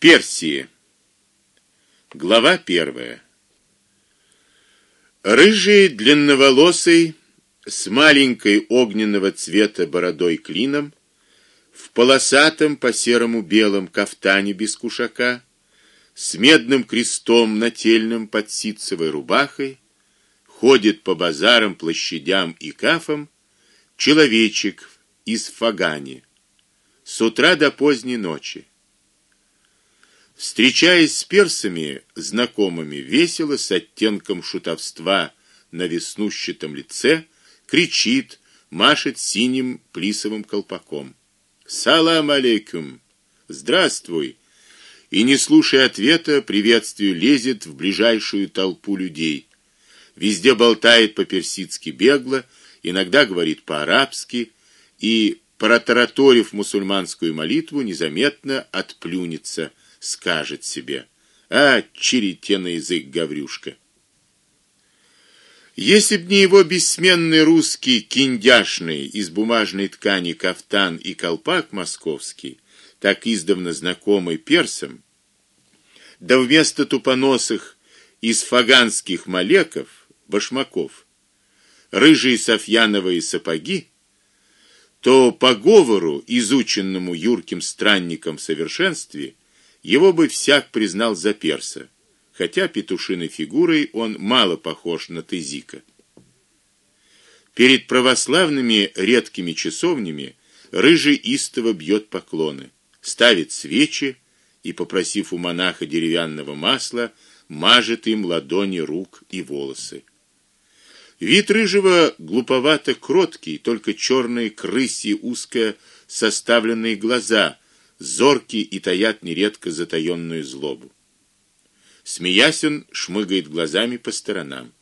Персии. Глава первая. Рыжий длинноволосый с маленькой огненного цвета бородой клином в полосатом по серому белом кафтане без кушака с медным крестом нательным под ситцевой рубахой ходит по базарам, площадям и кафам человечек из Фагани с утра до поздней ночи Встречаясь с персами, знакомыми, весело с оттенком шутовства на веснущатом лице, кричит, машет синим плисовым колпаком. Салам алейкум. Здравствуй. И не слушая ответа, приветствию лезет в ближайшую толпу людей. Везде болтает по-персидски бегло, иногда говорит по-арабски и протараторив мусульманскую молитву, незаметно отплюнется скажет себе: "А, черете на язык Гаврюшка". Если б не его бессменный русский киндяшный из бумажной ткани кафтан и колпак московский, так издавна знакомый персам, да вместо тупоносых из фаганских малеков, башмаков, рыжие софьяновые сапоги, то по говору, изученному юрким странником в совершенстве, его бы всяк признал за перса, хотя петушиной фигурой он мало похож на тызика. Перед православными редкими часовнями рыжий истово бьет поклоны, ставит свечи и, попросив у монаха деревянного масла, мажет им ладони, рук и волосы. Вид рыжего глуповато кроткий, только черные крысьи узко составленные глаза зорки и таят нередко затаённую злобу. Смеясь, он шмыгает глазами по сторонам.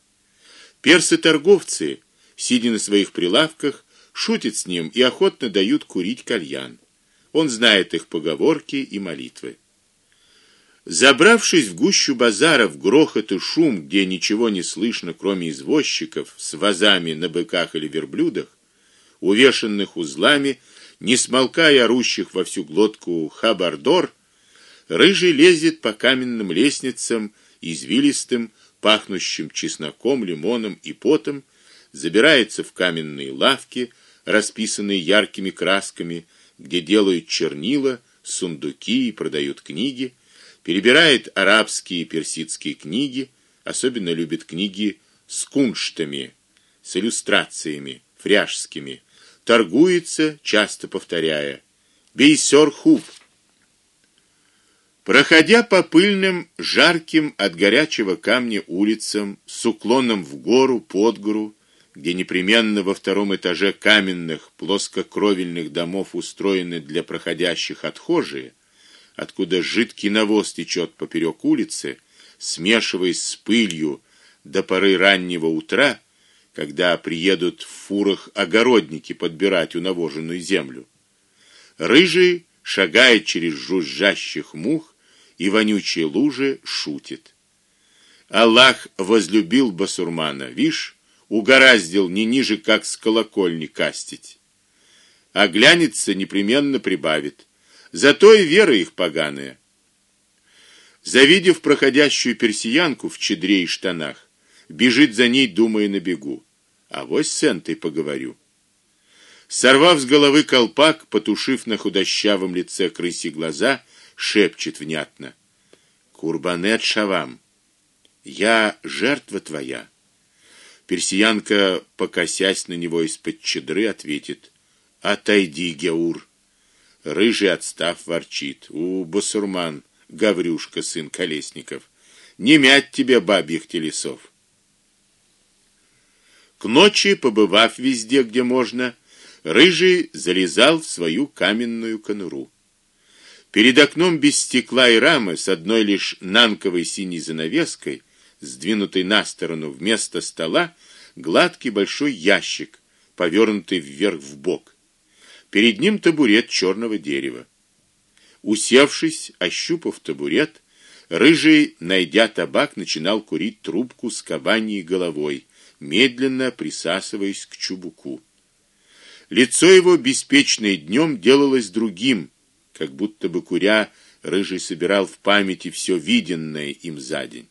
Персы-торговцы, сидя на своих прилавках, шутят с ним и охотно дают курить кальян. Он знает их поговорки и молитвы. Забравшись в гущу базара, в грохот и шум, где ничего не слышно, кроме извозчиков с возами на быках или верблюдах, увешанных узлами не смолкая орущих во всю глотку хабардор, рыжий лезет по каменным лестницам, извилистым, пахнущим чесноком, лимоном и потом, забирается в каменные лавки, расписанные яркими красками, где делают чернила, сундуки и продают книги, перебирает арабские и персидские книги, особенно любит книги с кунштами, с иллюстрациями фряжскими торгуется, часто повторяя: "Бейсер хуб". Проходя по пыльным, жарким от горячего камня улицам с уклоном в гору, под гору, где непременно во втором этаже каменных плоскокровельных домов устроены для проходящих отхожие, откуда жидкий навоз течет поперек улицы, смешиваясь с пылью до поры раннего утра, когда приедут в фурах огородники подбирать унавоженную землю. Рыжий шагает через жужжащих мух и вонючие лужи, шутит. Аллах возлюбил басурмана, вишь, угораздил не ниже, как с колокольни кастить. А глянется непременно прибавит. Зато и вера их поганая. Завидев проходящую персиянку в чедре и штанах, бежит за ней, думая на бегу. А вось с Энтой поговорю. Сорвав с головы колпак, потушив на худощавом лице крыси глаза, шепчет внятно: "Курбанет шавам. Я жертва твоя". Персиянка, покосясь на него из-под чедры, ответит: "Отойди, Геур". Рыжий отстав ворчит: "У, басурман, Гаврюшка, сын Колесников, не мять тебе бабьих телесов". К ночи, побывав везде, где можно, рыжий залезал в свою каменную конуру. Перед окном без стекла и рамы, с одной лишь нанковой синей занавеской, сдвинутой на сторону вместо стола, гладкий большой ящик, повернутый вверх в бок. Перед ним табурет черного дерева. Усевшись, ощупав табурет, рыжий, найдя табак, начинал курить трубку с кабаньей головой медленно присасываясь к чубуку. Лицо его беспечное днем делалось другим, как будто бы куря Рыжий собирал в памяти все виденное им за день.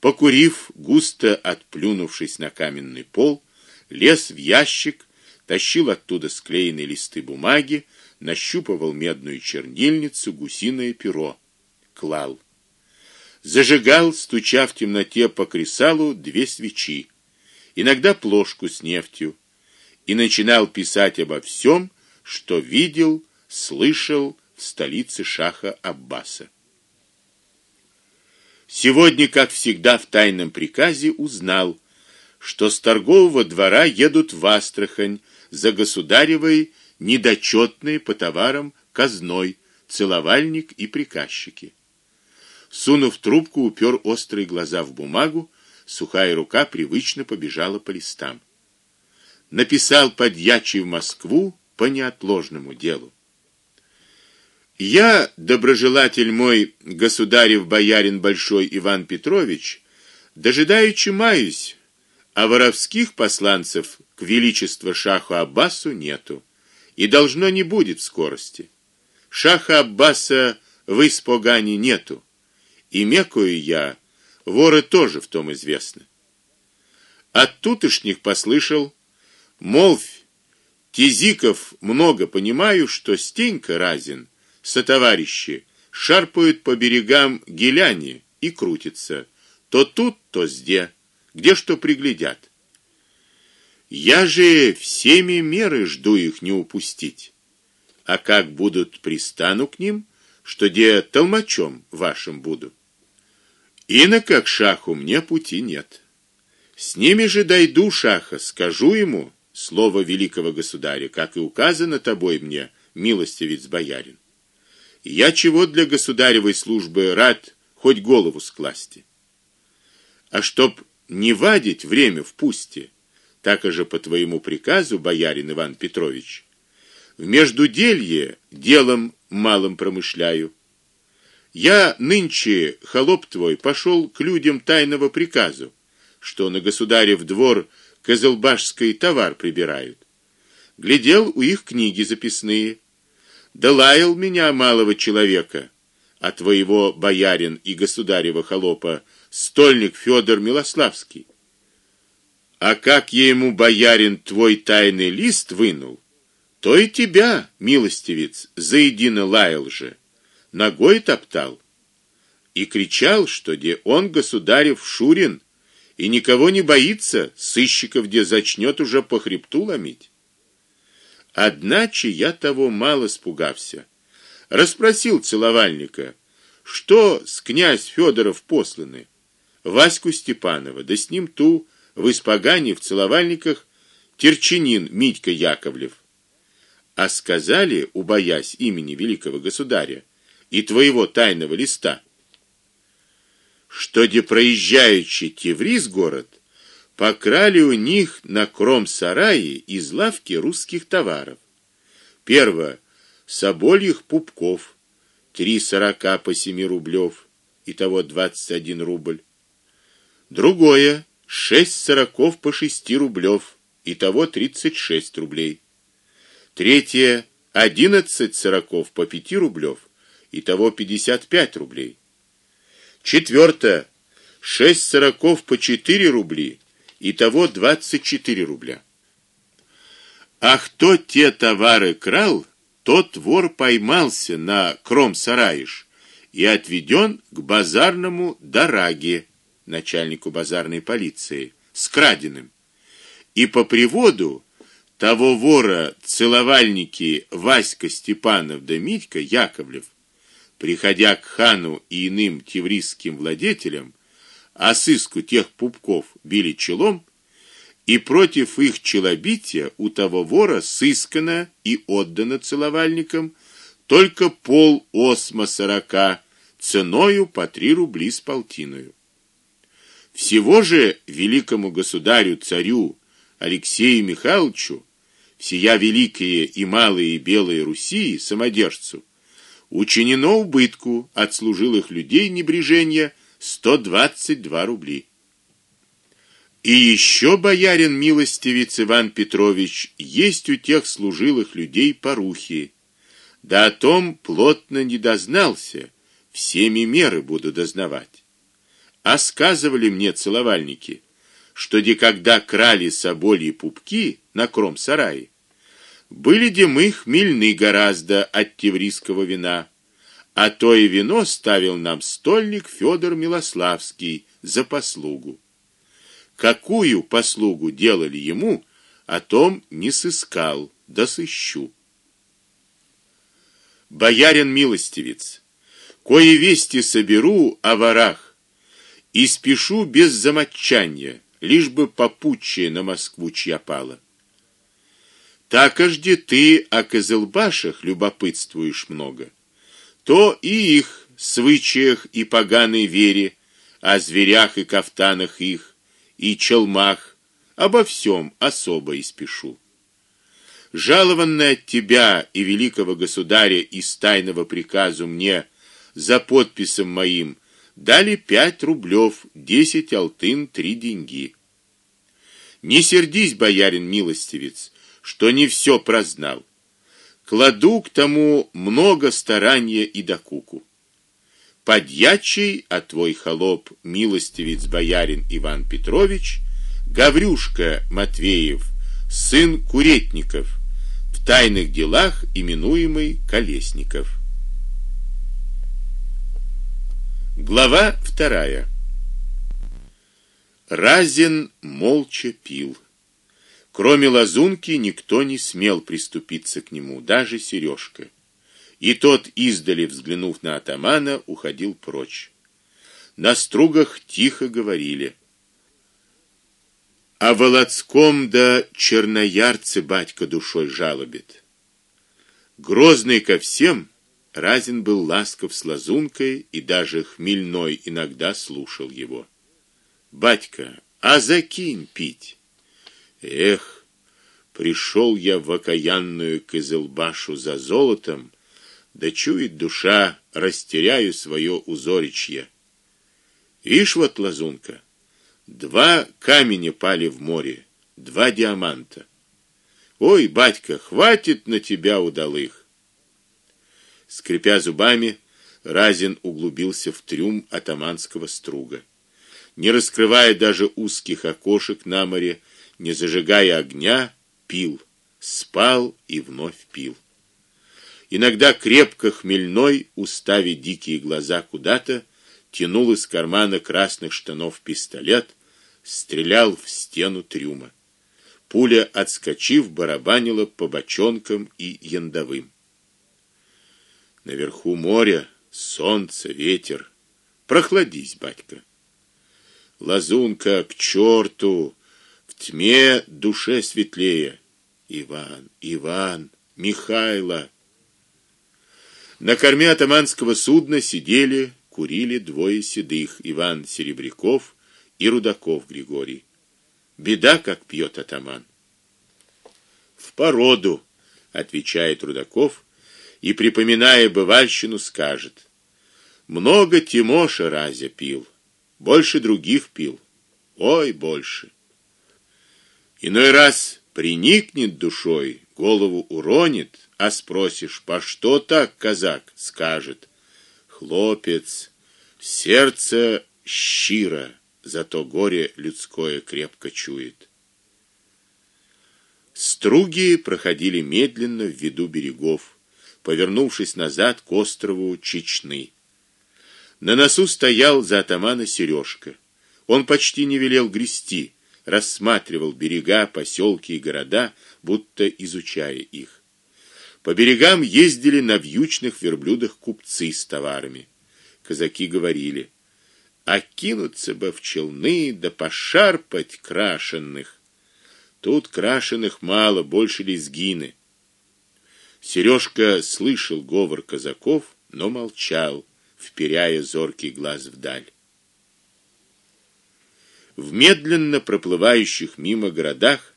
Покурив, густо отплюнувшись на каменный пол, лез в ящик, тащил оттуда склеенные листы бумаги, нащупывал медную чернильницу, гусиное перо, клал. Зажигал, стуча в темноте по кресалу две свечи, иногда плошку с нефтью, и начинал писать обо всем, что видел, слышал в столице шаха Аббаса. Сегодня, как всегда в тайном приказе, узнал, что с торгового двора едут в Астрахань за государевой недочетные по товарам казной, целовальник и приказчики. Сунув трубку, упер острые глаза в бумагу, сухая рука привычно побежала по листам. Написал подьячий в Москву по неотложному делу. Я, доброжелатель мой, государев боярин большой Иван Петрович, дожидаючи маюсь, а воровских посланцев к величеству шаху Аббасу нету и должно не будет в скорости. Шаха Аббаса в испогане нету. И мекую я, воры тоже в том известны. От тутошних послышал, молвь, Тизиков много понимаю, что Стенька Разин со товарищи шарпают по берегам Геляне и крутится, то тут, то сде, где что приглядят. Я же всеми меры жду их не упустить. А как будут пристану к ним, что де толмачом вашим буду. И на как шаху мне пути нет. С ними же дойду шаха, скажу ему слово великого государя, как и указано тобой мне, милостивец боярин. Я чего для государевой службы рад хоть голову скласти. А чтоб не вадить время в пусте, так же по твоему приказу, боярин Иван Петрович, в междуделье делом малым промышляю. Я нынче, холоп твой, пошел к людям тайного приказу, что на государев двор козелбашский товар прибирают. Глядел у их книги записные. Да лаял меня малого человека, а твоего боярин и государева холопа стольник Федор Милославский. А как я ему боярин твой тайный лист вынул, то и тебя, милостивец, заедино лаял же, ногой топтал и кричал, что где он государев Шурин и никого не боится, сыщиков где зачнет уже по хребту ломить. Одначе я того мало спугався. Расспросил целовальника, что с князь Федоров посланы. Ваську Степанова, да с ним ту в испогане в целовальниках Терчинин Митька Яковлев. А сказали, убоясь имени великого государя и твоего тайного листа, что де проезжающий Тевриз город покрали у них на кром-сарае из лавки русских товаров. Первое собольих пупков, три сорока по семи рублев, итого двадцать один рубль. Другое шесть сороков по шести рублев, итого тридцать шесть рублей. Третье одиннадцать сороков по пяти рублев, итого пятьдесят пять рублей. Четвертое шесть сороков по четыре рубли, итого двадцать четыре рубля. А кто те товары крал, тот вор поймался на Кром-Сараиш и отведен к базарному дороге начальнику базарной полиции, с краденым. И по приводу того вора целовальники Васька Степанов да Митька Яковлев, приходя к хану и иным теврисским владетелям, а сыску тех пупков били челом, и против их челобития у того вора сыскано и отдано целовальникам только пол осма сорока ценою по три рубли с полтиною. Всего же великому государю царю Алексею Михайловичу, всея великие и малые белые Руси самодержцу, учинено убытку от служилых людей небрежения 122 рубли. И еще боярин милостивец Иван Петрович есть у тех служилых людей порухи. Да о том плотно не дознался, всеми меры буду дознавать. А сказывали мне целовальники, что де когда крали соболи пупки на кром сарае, были де мы хмельны гораздо от теврийского вина, а то и вино ставил нам стольник Федор Милославский за послугу. Какую послугу делали ему, о том не сыскал, да сыщу. Боярин милостивец, кое вести соберу о ворах и спешу без замочания, лишь бы попутче на Москву чья пала. Так жди ты о Козылбашах любопытствуешь много, то и их свычаях и поганой вере, о зверях и кафтанах их, и челмах, обо всем особо испешу. Жалованное от тебя и великого государя из тайного приказу мне за подписом моим дали пять рублев, десять алтын, три деньги. Не сердись, боярин милостивец, что не все прознал. Кладу к тому много старания и докуку. Подьячий, а твой холоп, милостивец боярин Иван Петрович, Гаврюшка Матвеев, сын Куретников, в тайных делах именуемый Колесников. Глава вторая. Разин молча пил. Кроме лазунки никто не смел приступиться к нему, даже Сережка. И тот издали взглянув на атамана, уходил прочь. На стругах тихо говорили: "А Володском да Черноярце батька душой жалобит". Грозный ко всем, Разин был ласков с лазункой, и даже хмельной иногда слушал его. "Батька, а закинь пить". Эх, пришел я в окаянную Кызылбашу за золотом, да чует душа, растеряю свое узоричье. Ишь вот лазунка. Два камня пали в море, два диаманта. Ой, батька, хватит на тебя удалых. Скрипя зубами, Разин углубился в трюм атаманского струга. Не раскрывая даже узких окошек на море, не зажигая огня, пил, спал и вновь пил. Иногда крепко хмельной, уставив дикие глаза куда-то, тянул из кармана красных штанов пистолет, стрелял в стену трюма. Пуля, отскочив, барабанила по бочонкам и яндовым. Наверху море, солнце, ветер. Прохладись, батька. Лазунка к черту! Тьме душе светлее. Иван, Иван, Михайло. На корме атаманского судна сидели, курили двое седых: Иван Серебряков и Рудаков Григорий. Беда, как пьет атаман. В породу, отвечает Рудаков и припоминая бывальщину скажет: много Тимоша разя пил, больше других пил. Ой, больше. Иной раз приникнет душой, голову уронит, а спросишь: "По что так, казак?" скажет: "Хлопец, сердце щиро, зато горе людское крепко чует". Струги проходили медленно в виду берегов, повернувшись назад к острову Чечны. На носу стоял за атамана Сережка. Он почти не велел грести рассматривал берега, поселки и города, будто изучая их. По берегам ездили на вьючных верблюдах купцы с товарами. Казаки говорили: "А кинуться бы в челны да пошарпать крашенных. Тут крашеных мало, больше лезгины". Сережка слышал говор казаков, но молчал, вперяя зоркий глаз вдаль. В медленно проплывающих мимо городах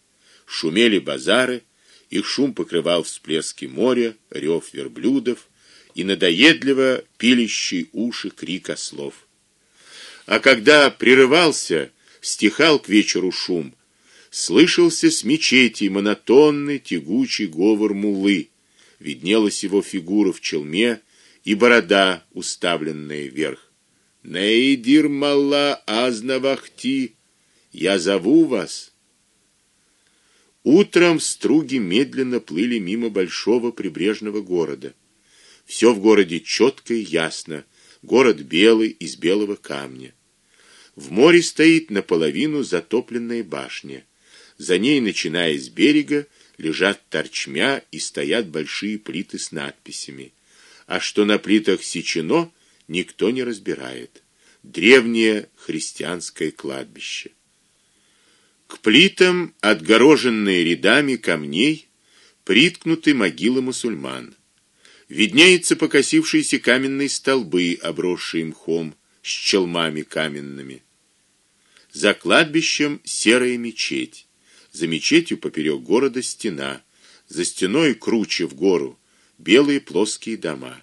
шумели базары, их шум покрывал всплески моря, рев верблюдов и надоедливо пилящий уши крик ослов. А когда прерывался, стихал к вечеру шум, слышался с мечети монотонный тягучий говор муллы, виднелась его фигура в челме и борода, уставленная вверх. Нейдир малла азнавахти, я зову вас. Утром струги медленно плыли мимо большого прибрежного города. Все в городе четко и ясно. Город белый из белого камня. В море стоит наполовину затопленная башня. За ней, начиная с берега, лежат торчмя и стоят большие плиты с надписями. А что на плитах сечено, никто не разбирает. Древнее христианское кладбище. К плитам, отгороженные рядами камней, приткнуты могилы мусульман. Виднеются покосившиеся каменные столбы, обросшие мхом, с челмами каменными. За кладбищем серая мечеть. За мечетью поперек города стена, за стеной круче в гору белые плоские дома.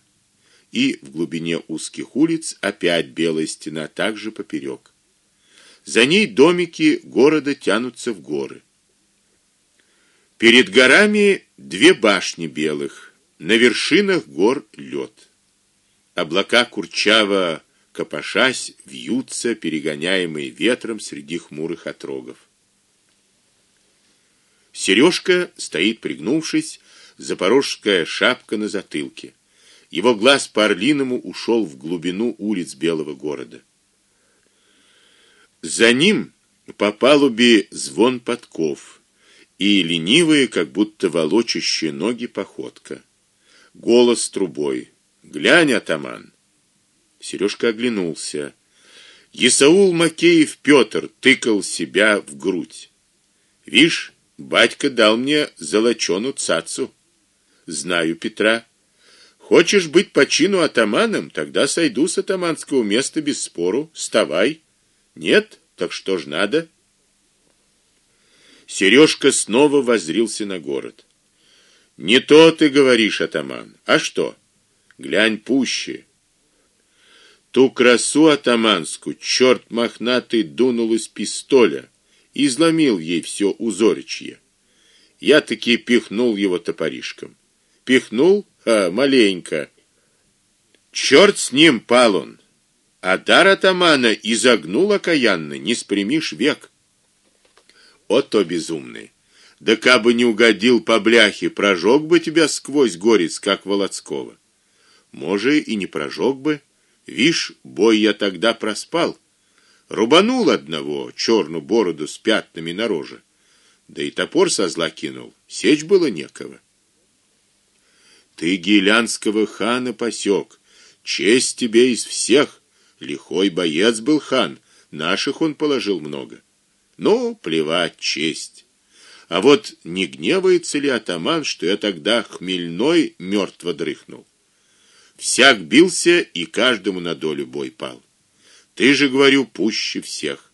И в глубине узких улиц опять белая стена также поперек. За ней домики города тянутся в горы. Перед горами две башни белых, на вершинах гор лед. Облака курчаво копошась вьются, перегоняемые ветром среди хмурых отрогов. Сережка стоит пригнувшись, запорожская шапка на затылке. Его глаз по-орлиному ушел в глубину улиц белого города. За ним по палубе звон подков и ленивые, как будто волочащие ноги походка. Голос трубой: "Глянь, атаман!" Сережка оглянулся. Исаул Макеев Петр тыкал себя в грудь. "Вишь, батька дал мне золоченую цацу. Знаю Петра. Хочешь быть по чину атаманом, тогда сойду с атаманского места без спору, вставай". Нет, так что ж надо? Сережка снова воззрился на город. Не то ты говоришь, атаман. А что? Глянь пуще. Ту красу атаманскую черт мохнатый дунул из пистоля и изломил ей все узоричье. Я таки пихнул его топоришком. Пихнул, а маленько. Черт с ним, пал он. А дар атамана изогнул окаянно, не спрямишь век. О то безумный. Да кабы не угодил по бляхе, прожег бы тебя сквозь горец, как Володского. Може и не прожег бы. Вишь, бой я тогда проспал. Рубанул одного черную бороду с пятнами на роже. Да и топор со зла кинул. Сечь было некого. Ты гилянского хана посек. Честь тебе из всех. Лихой боец был хан, наших он положил много. Ну, плевать, честь. А вот не гневается ли атаман, что я тогда хмельной мертво дрыхнул? Всяк бился, и каждому на долю бой пал. Ты же, говорю, пуще всех.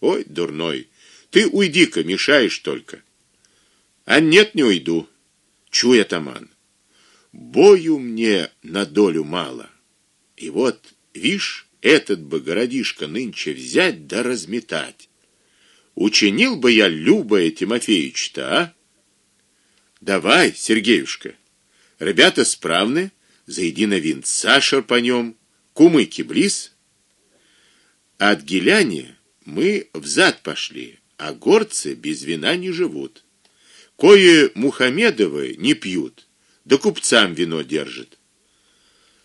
Ой, дурной, ты уйди-ка, мешаешь только. А нет, не уйду. Чуй, атаман. Бою мне на долю мало. И вот, вишь, этот бы городишко нынче взять да разметать. Учинил бы я Любая Тимофеевич-то, а? Давай, Сергеюшка. Ребята справны, зайди на винца шарпанем, кумыки близ. От Геляне мы взад пошли, а горцы без вина не живут. Кое Мухамедовы не пьют, да купцам вино держат.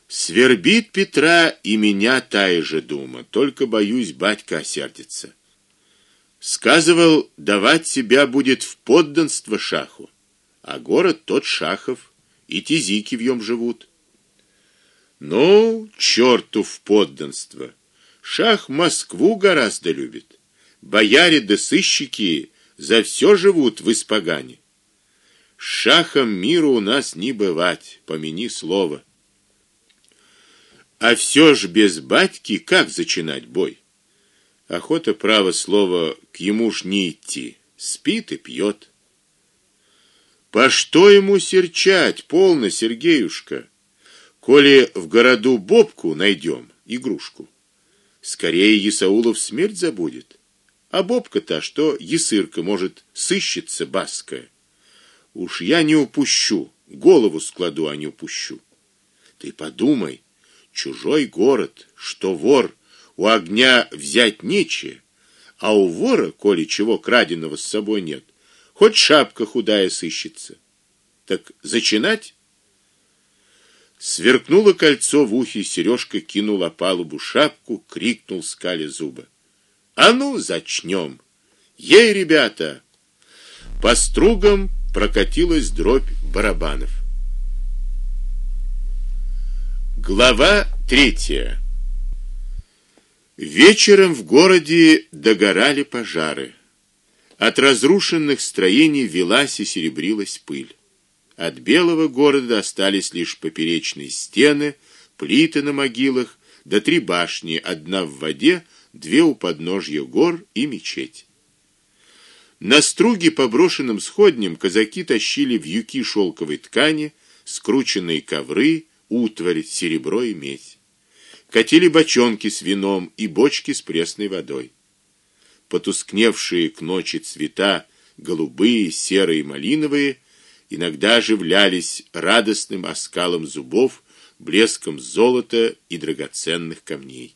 Свербит Петра и меня та же дума, только боюсь, батька осердится. Сказывал, давать себя будет в подданство шаху, а город тот шахов, и тизики в нем живут. Ну, черту в подданство. Шах Москву гораздо любит. Бояре да сыщики за все живут в испогане. Шахом миру у нас не бывать, помяни слово. А все ж без батьки как зачинать бой? Охота право слово к ему ж не идти. Спит и пьет. По что ему серчать, полно, Сергеюшка? Коли в городу бобку найдем, игрушку, скорее Исаулов смерть забудет. А бобка-то что, есырка, может, сыщется баская. Уж я не упущу, голову складу, а не упущу. Ты подумай, чужой город, что вор, у огня взять нече, а у вора, коли чего краденого с собой нет, хоть шапка худая сыщется. Так зачинать? Сверкнуло кольцо в ухе, Сережка кинул о палубу шапку, крикнул скали зубы: "А ну, зачнем! Ей, ребята!" По стругам прокатилась дробь барабанов. Глава третья. Вечером в городе догорали пожары. От разрушенных строений велась и серебрилась пыль. От белого города остались лишь поперечные стены, плиты на могилах, да три башни, одна в воде, две у подножья гор и мечеть. На струге по брошенным сходням казаки тащили вьюки шелковой ткани, скрученные ковры, утварь, серебро и медь. Катили бочонки с вином и бочки с пресной водой. Потускневшие к ночи цвета, голубые, серые, малиновые, иногда оживлялись радостным оскалом зубов, блеском золота и драгоценных камней.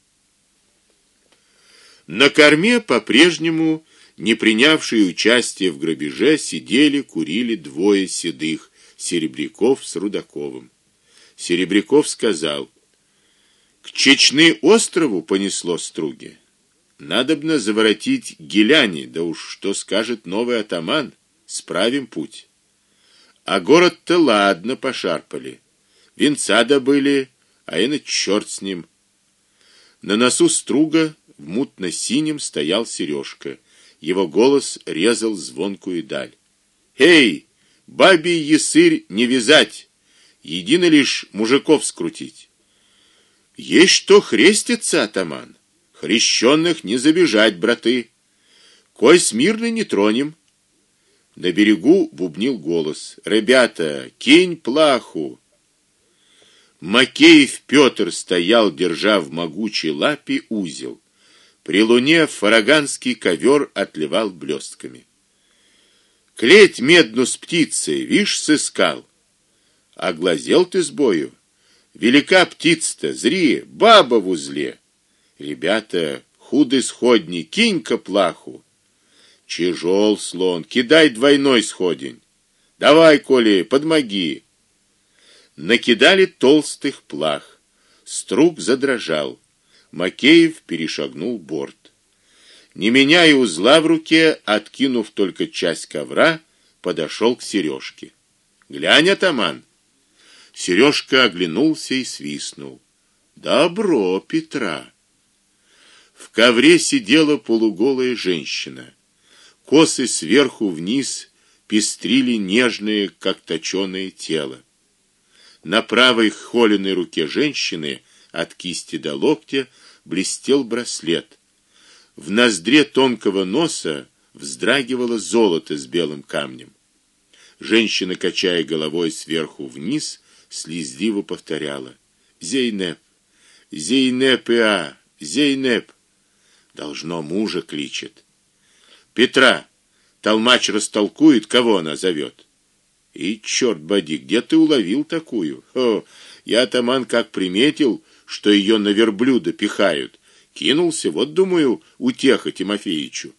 На корме по-прежнему не принявшие участие в грабеже сидели, курили двое седых Серебряков с Рудаковым. Серебряков сказал: "К Чечны острову понесло струги. Надобно заворотить геляне, да уж что скажет новый атаман, справим путь. А город-то ладно пошарпали. Венца добыли, а и на черт с ним". На носу струга в мутно-синем стоял Сережка. Его голос резал звонкую даль. "Эй, бабий ясырь не вязать, едино лишь мужиков скрутить. Есть что хреститься, атаман. Хрещенных не забежать, браты. Кой смирно не тронем". На берегу бубнил голос: "Ребята, кинь плаху". Макеев Петр стоял, держа в могучей лапе узел. При луне фараганский ковер отливал блестками. Клеть медну с птицей, вишь, сыскал. А глазел ты с бою. Велика птица-то, зри, баба в узле. Ребята, худый сходни, кинь-ка плаху. Чижол слон, кидай двойной сходень. Давай, коли, подмоги. Накидали толстых плах. Струк задрожал. Макеев перешагнул борт. Не меняя узла в руке, откинув только часть ковра, подошел к Сережке. "Глянь, атаман". Сережка оглянулся и свистнул. "Добро, Петра". В ковре сидела полуголая женщина. Косы сверху вниз пестрили нежное, как точёное тело. На правой холеной руке женщины от кисти до локтя блестел браслет. В ноздре тонкого носа вздрагивало золото с белым камнем. Женщина, качая головой сверху вниз, слезливо повторяла: "Зейнеп, Зейнепа, Зейнеп". Должно мужа кличет. Петра, толмач растолкует, кого она зовет. И черт боди, где ты уловил такую? О, я таман как приметил, что ее на верблюда пихают. Кинулся, вот думаю, утеха Тимофеичу.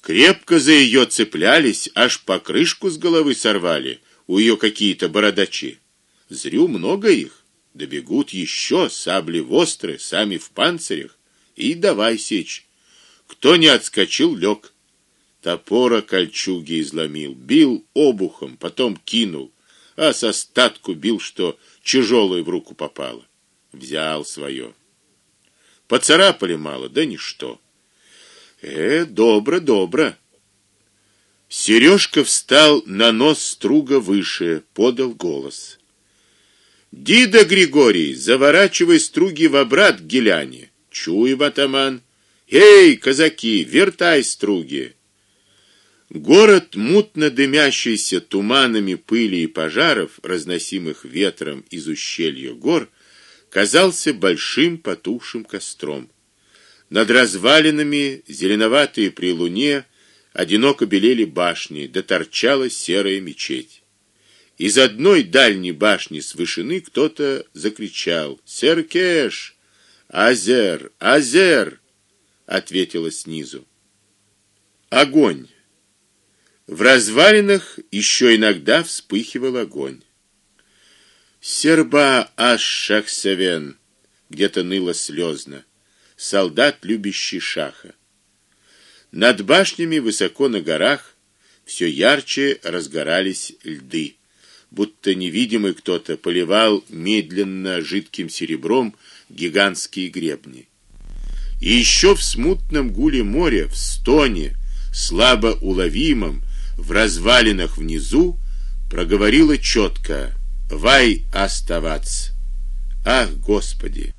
Крепко за ее цеплялись, аж по крышку с головы сорвали. У ее какие-то бородачи. Зрю много их. Добегут еще сабли острые, сами в панцирях, и давай сечь. Кто не отскочил, лег. Топора кольчуги изломил, бил обухом, потом кинул, а со статку бил, что тяжелое в руку попало взял свое. Поцарапали мало, да ничто. Э, добро, добро. Сережка встал на нос струга выше, подал голос. Дида Григорий, заворачивай струги в обрат геляне. Чуй, атаман. Эй, казаки, вертай струги. Город, мутно дымящийся туманами пыли и пожаров, разносимых ветром из ущелья гор, казался большим потухшим костром. Над развалинами, зеленоватые при луне, одиноко белели башни, да торчала серая мечеть. Из одной дальней башни с вышины кто-то закричал: "Серкеш! Азер! Азер!" ответило снизу. Огонь. В развалинах еще иногда вспыхивал огонь. Серба аш-шахсевен, где-то ныло слезно. Солдат, любящий шаха. Над башнями высоко на горах все ярче разгорались льды будто невидимый кто-то поливал медленно жидким серебром гигантские гребни. И еще в смутном гуле моря, в стоне, слабо уловимом, в развалинах внизу проговорила четко: "Вай оставаться". Ах, Господи!